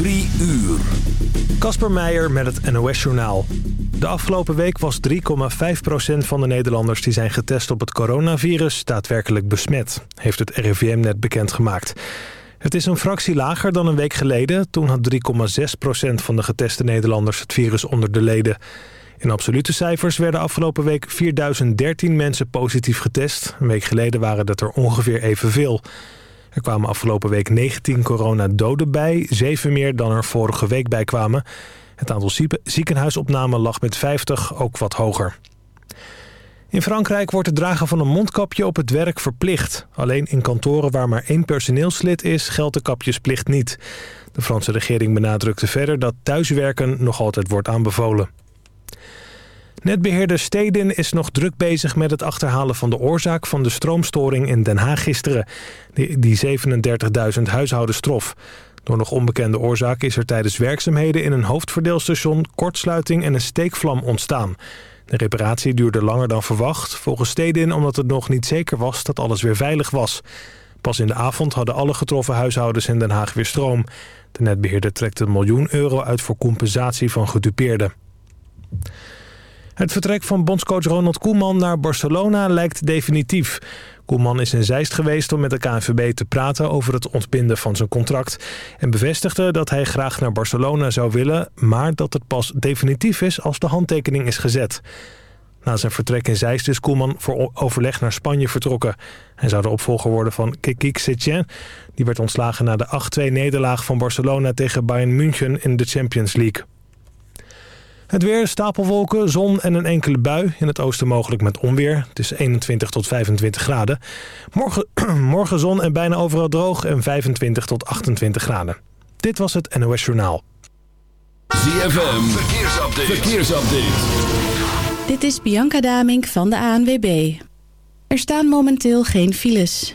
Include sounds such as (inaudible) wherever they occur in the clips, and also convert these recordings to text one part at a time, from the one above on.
Drie uur. Kasper Meijer met het NOS-journaal. De afgelopen week was 3,5% van de Nederlanders die zijn getest op het coronavirus daadwerkelijk besmet, heeft het RIVM net bekendgemaakt. Het is een fractie lager dan een week geleden. Toen had 3,6% van de geteste Nederlanders het virus onder de leden. In absolute cijfers werden afgelopen week 4013 mensen positief getest. Een week geleden waren dat er ongeveer evenveel. Er kwamen afgelopen week 19 coronadoden bij, 7 meer dan er vorige week bij kwamen. Het aantal ziekenhuisopnamen lag met 50 ook wat hoger. In Frankrijk wordt het dragen van een mondkapje op het werk verplicht. Alleen in kantoren waar maar één personeelslid is, geldt de kapjesplicht niet. De Franse regering benadrukte verder dat thuiswerken nog altijd wordt aanbevolen. Netbeheerder Stedin is nog druk bezig met het achterhalen van de oorzaak van de stroomstoring in Den Haag gisteren. Die 37.000 huishoudens trof. Door nog onbekende oorzaak is er tijdens werkzaamheden in een hoofdverdeelstation kortsluiting en een steekvlam ontstaan. De reparatie duurde langer dan verwacht, volgens Stedin omdat het nog niet zeker was dat alles weer veilig was. Pas in de avond hadden alle getroffen huishoudens in Den Haag weer stroom. De netbeheerder trekt een miljoen euro uit voor compensatie van gedupeerden. Het vertrek van bondscoach Ronald Koeman naar Barcelona lijkt definitief. Koeman is in Zeist geweest om met de KNVB te praten over het ontbinden van zijn contract... en bevestigde dat hij graag naar Barcelona zou willen... maar dat het pas definitief is als de handtekening is gezet. Na zijn vertrek in Zeist is Koeman voor overleg naar Spanje vertrokken. Hij zou de opvolger worden van Kikik Setien. Die werd ontslagen na de 8-2 nederlaag van Barcelona tegen Bayern München in de Champions League. Het weer, stapelwolken, zon en een enkele bui. In het oosten mogelijk met onweer. Het is 21 tot 25 graden. Morgen, (clears throat) morgen zon en bijna overal droog en 25 tot 28 graden. Dit was het NOS Journaal. ZFM, verkeersupdate. verkeersupdate. Dit is Bianca Damink van de ANWB. Er staan momenteel geen files.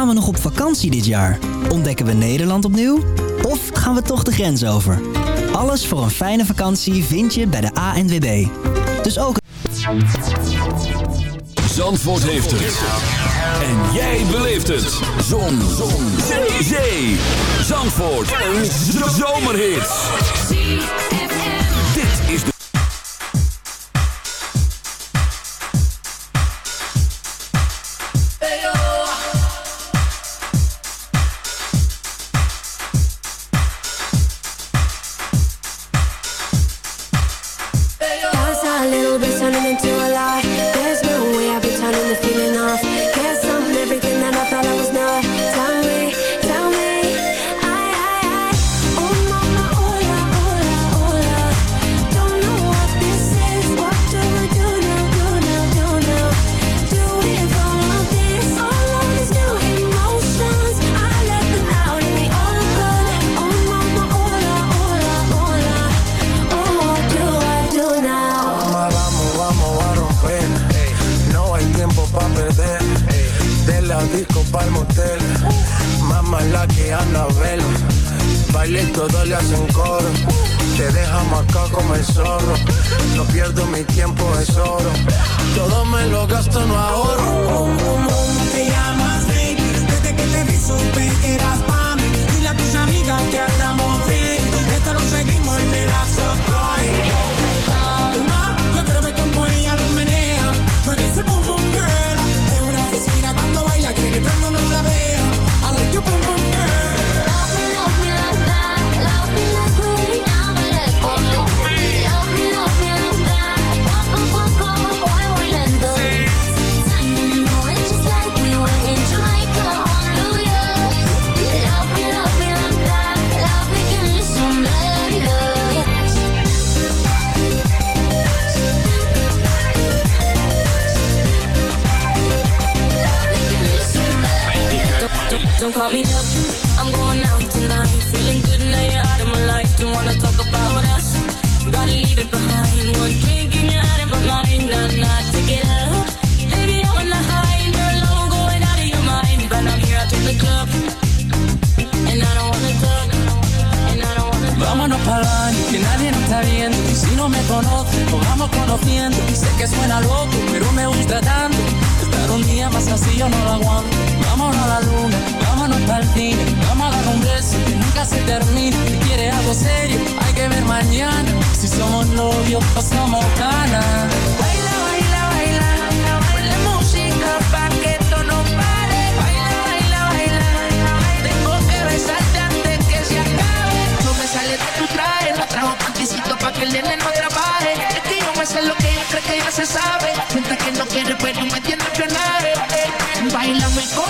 Gaan we nog op vakantie dit jaar? Ontdekken we Nederland opnieuw? Of gaan we toch de grens over? Alles voor een fijne vakantie vind je bij de ANWB. Dus ook... Zandvoort heeft het. En jij beleeft het. Zon. Zon. Zee. Zee. Zandvoort. Een zomerhit disco pa'l motel. Más mala que Anabel. Baile y todos le hacen coro. Te deja marcado como el zorro. No pierdo mi tiempo, es oro. Todo me lo gasto, no ahorro. Te llamas, baby? Desde que te vi supe que eras pa' mí. Dile a tus amigas que andamos bien. Esto lo seguimos en el aso. Dándonos don't call me up. I'm going out tonight. Feeling good now you're out of my life. Don't wanna talk about us. Gotta leave it behind. One drink and you're out of my mind. Not, not to get up. Baby, I'm on the high you're low, going out of your mind. But I'm here out in the club. And I don't wanna talk. And I don't wanna talk. Vámonos pa'l que nadie nos está viendo. Y si no me conoce, nos vamos conociendo. Y sé que suena loco, pero me gusta tanto. Estar un día más así yo no lo aguanto Vámonos a la luna, vámonos para el cine. Vamos a dar un beso que nunca se termine. Si quieres algo serio, hay que ver mañana. Si somos novios o somos canas. Baila, baila, baila, baila música pa' que esto no pare. Baila, baila, baila, tengo que besarte antes que se acabe. No me sale de tu traje, no trajo panticito pa' que el nene no trabaje. Es que yo me sé lo que ella cree que ya se sabe. Mientras que no quiere, pero me tiene que ganar. Bailame como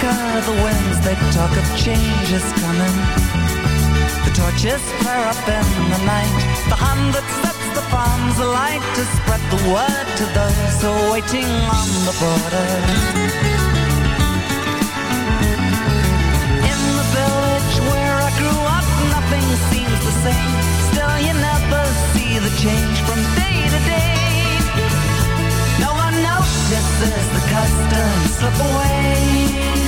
Africa, the winds they talk of change is coming. The torches flare up in the night. The hand that sets the farms alight to spread the word to those who are waiting on the border. In the village where I grew up, nothing seems the same. Still, you never see the change from day to day. No one notices the customs slip away.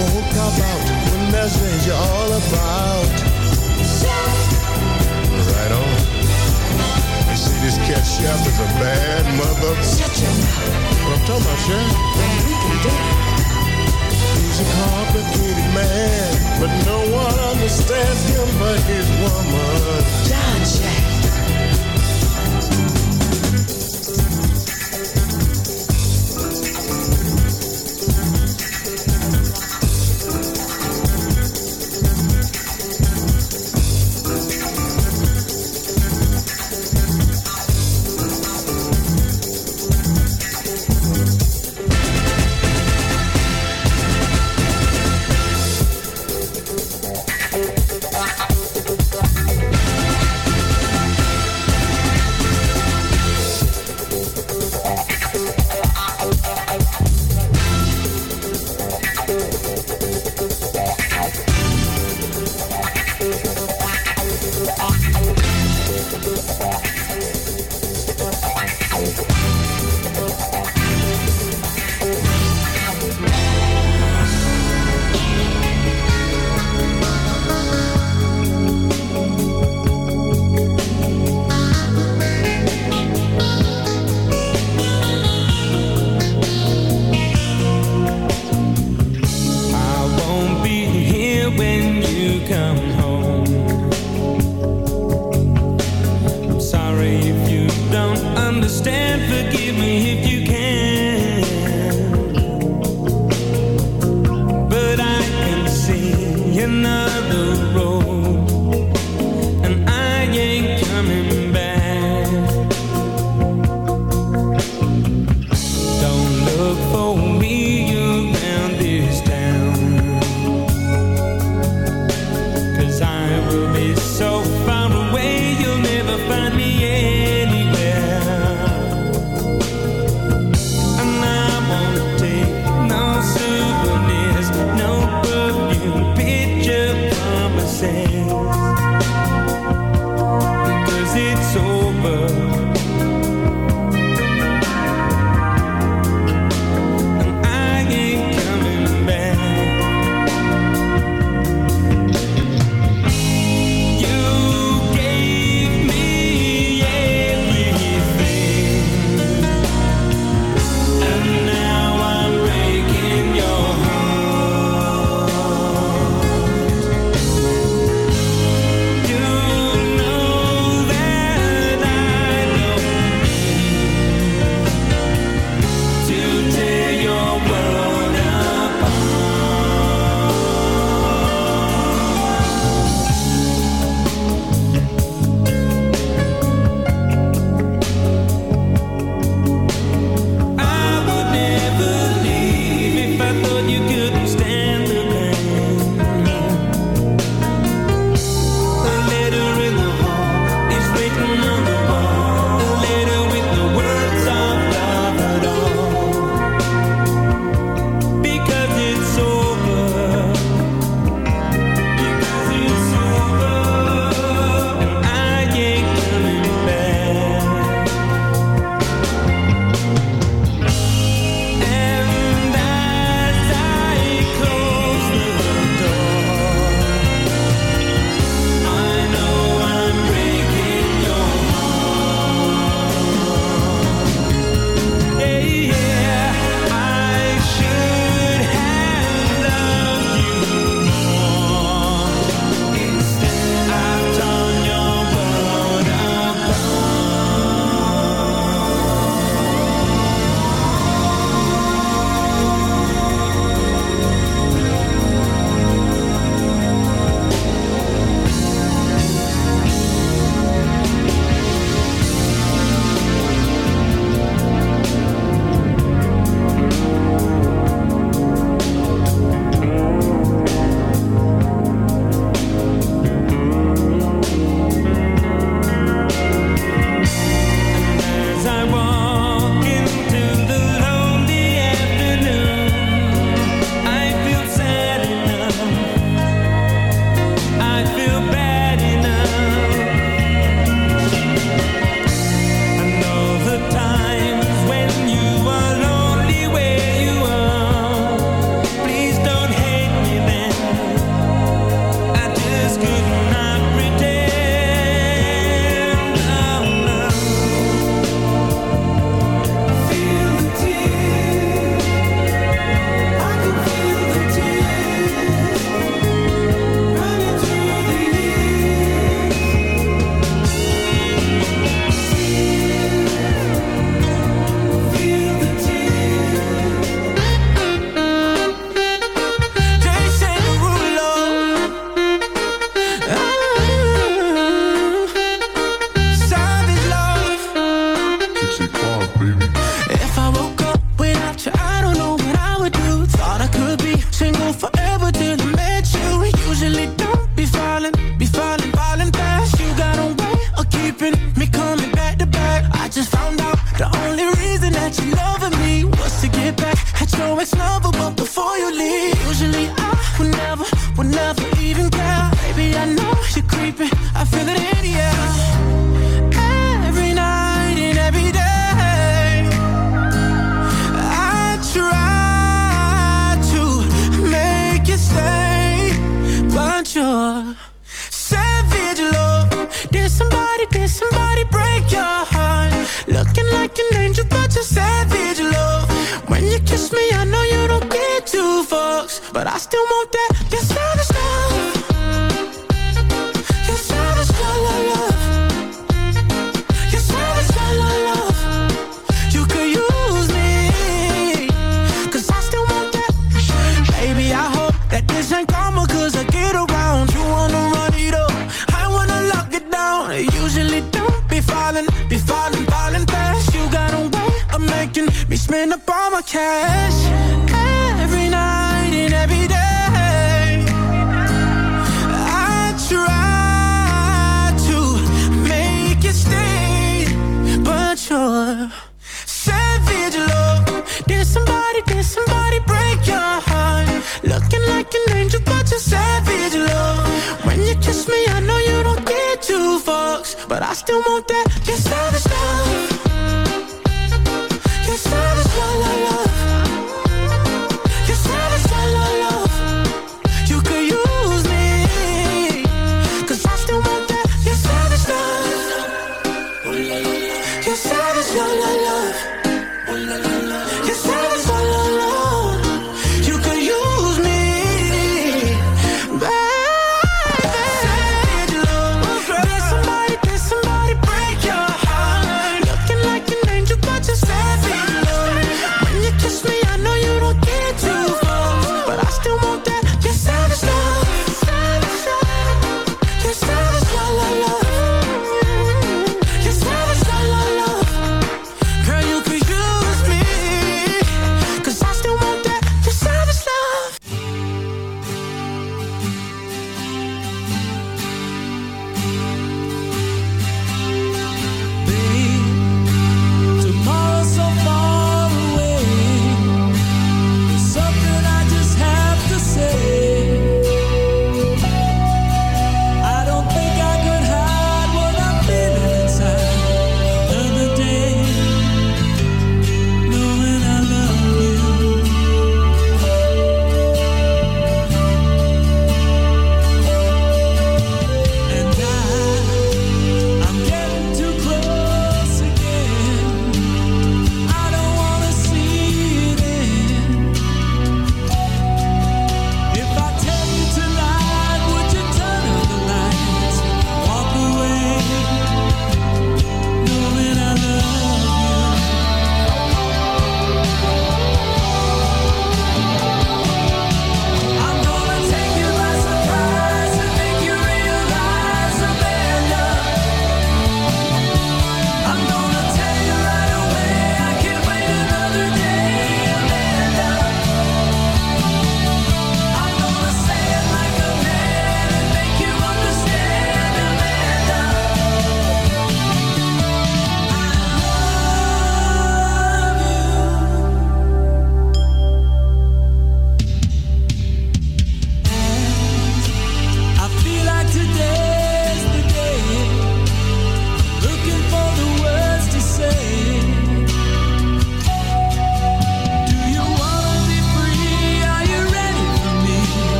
won't cop out when there's things you're all about. Right on. You see, this cat chef is a bad mother. Shut your mouth. What I'm talking about, chef? We can do it. He's a complicated man, but no one understands him but his woman. John Chef.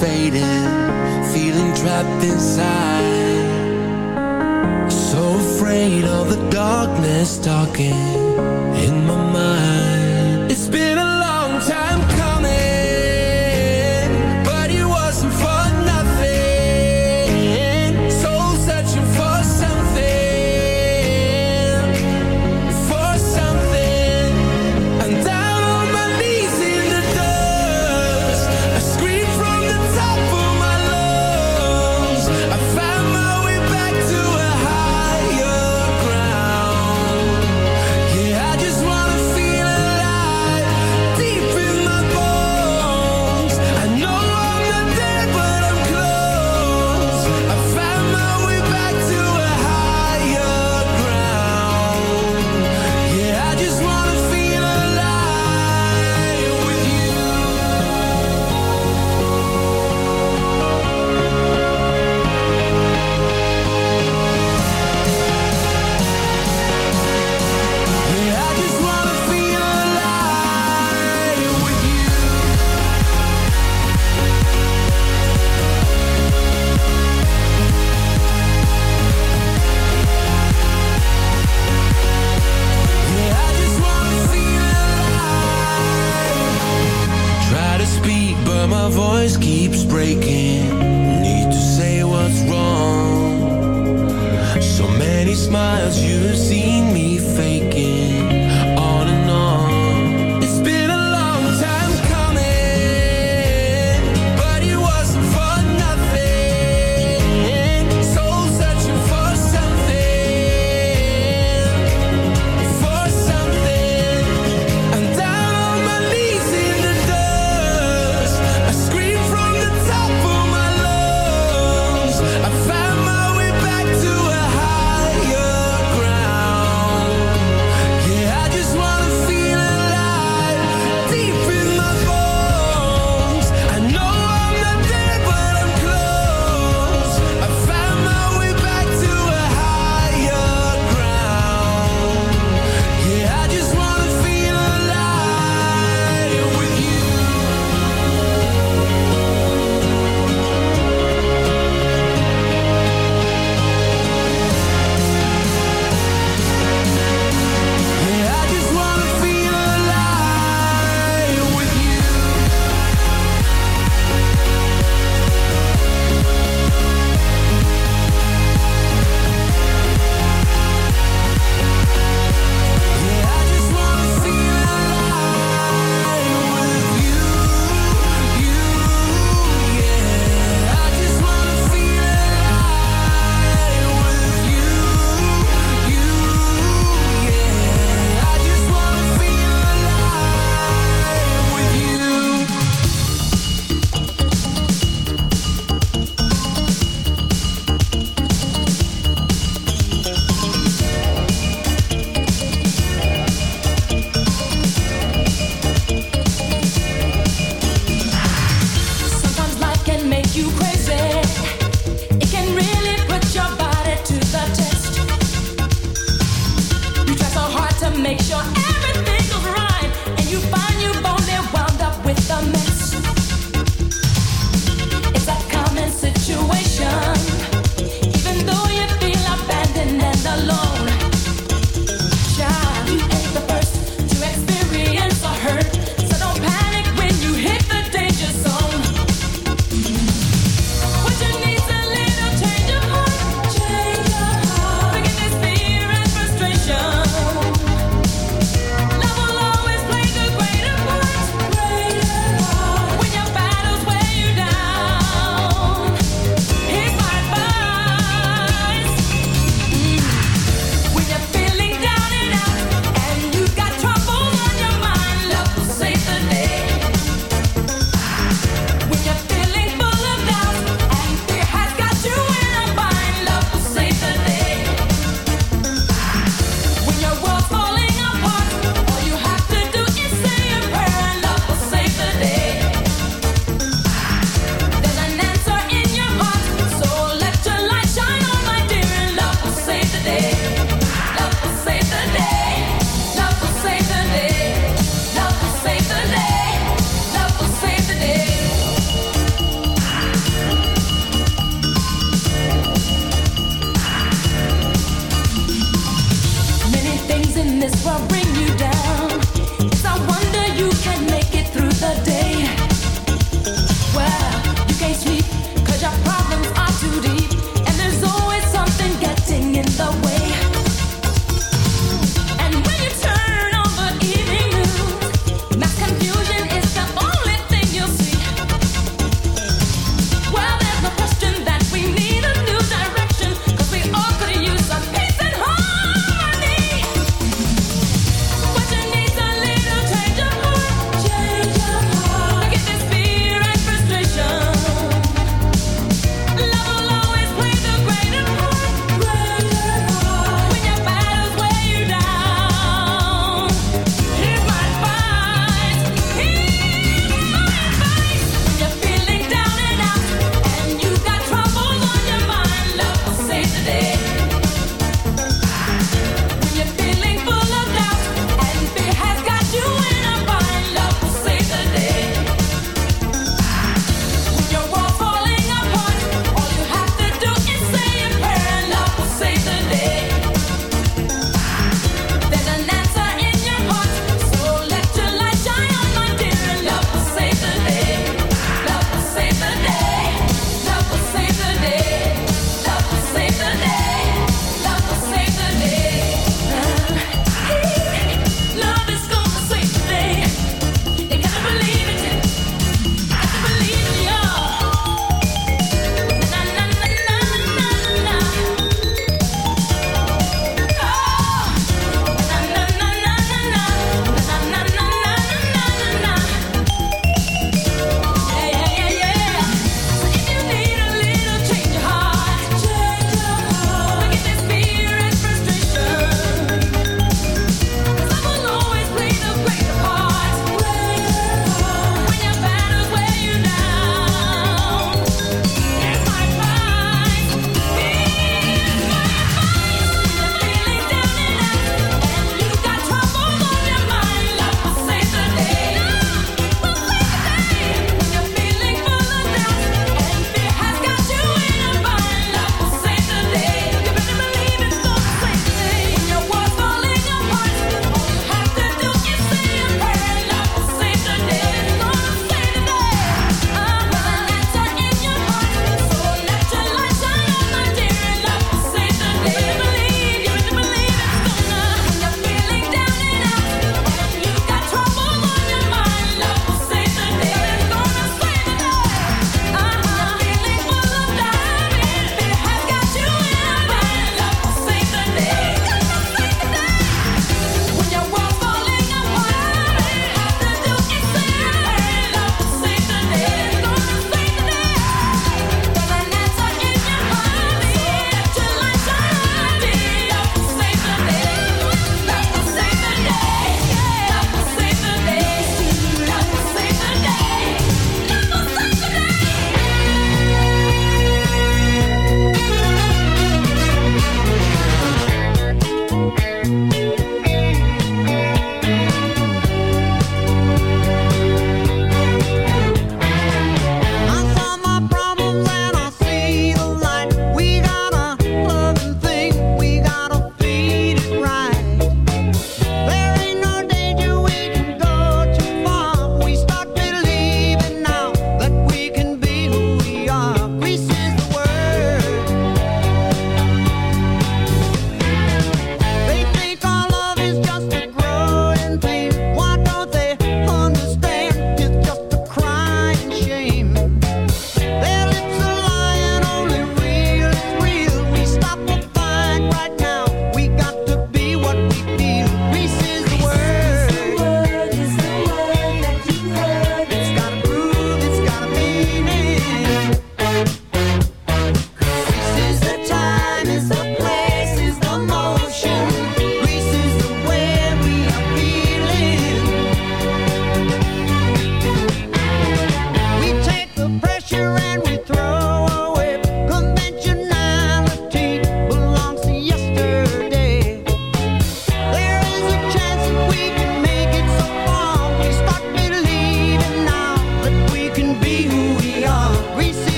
Faded, fading Feeling trapped inside. So afraid of the darkness talking In my mind.